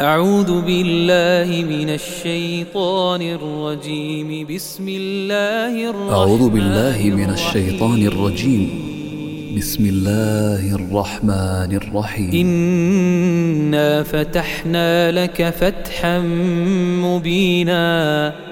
أعوذ بالله من الشيطان الرجيم. بسم الله الرحمن أعوذ بالله من الشيطان الرجيم. بسم الله الرحمن الرحيم. إنا فتحنا لك فتحا مبينا.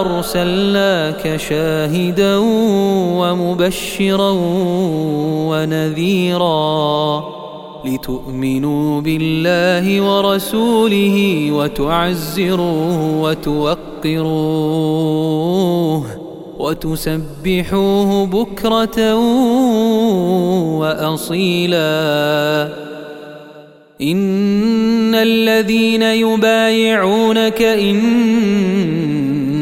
أرسلناك شاهدا ومبشرا ونذيرا لتؤمنوا بالله ورسوله وتعزروه وتوقروه وتسبحوه بكرة وأصيلا. إن الذين يبايعونك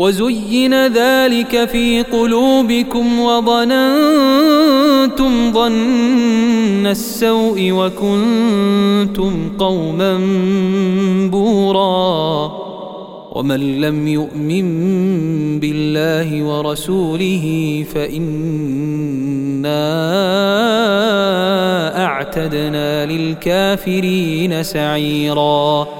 وزين ذلك في قلوبكم وظننتم ظن السوء وكنتم قوما بورا ومن لم يؤمن بالله ورسوله فإنا أعتدنا للكافرين سعيرا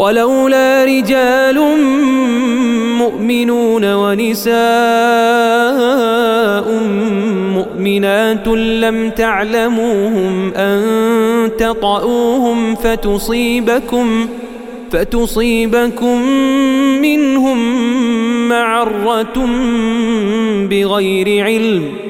ولولا رجال مؤمنون ونساء مؤمنات لم تعلموهم أن تطؤوهم فتصيبكم فتصيبكم منهم معرة بغير علم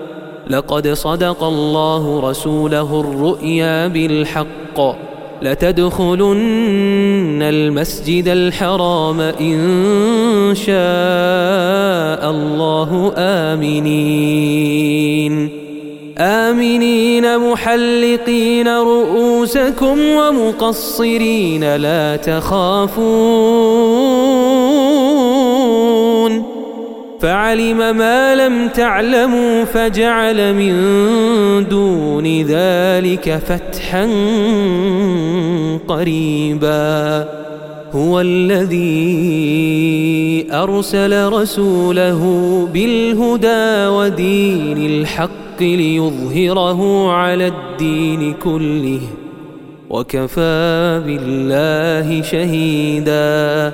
لقد صدق الله رسوله الرؤيا بالحق لتدخلن المسجد الحرام إن شاء الله آمنين. آمنين محلقين رؤوسكم ومقصرين لا تخافون. فعلم ما لم تعلموا فجعل من دون ذلك فتحا قريبا. هو الذي أرسل رسوله بالهدى ودين الحق ليظهره على الدين كله وكفى بالله شهيدا.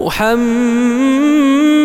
محمد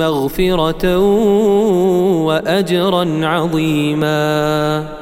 مغفرة وأجرا عظيما.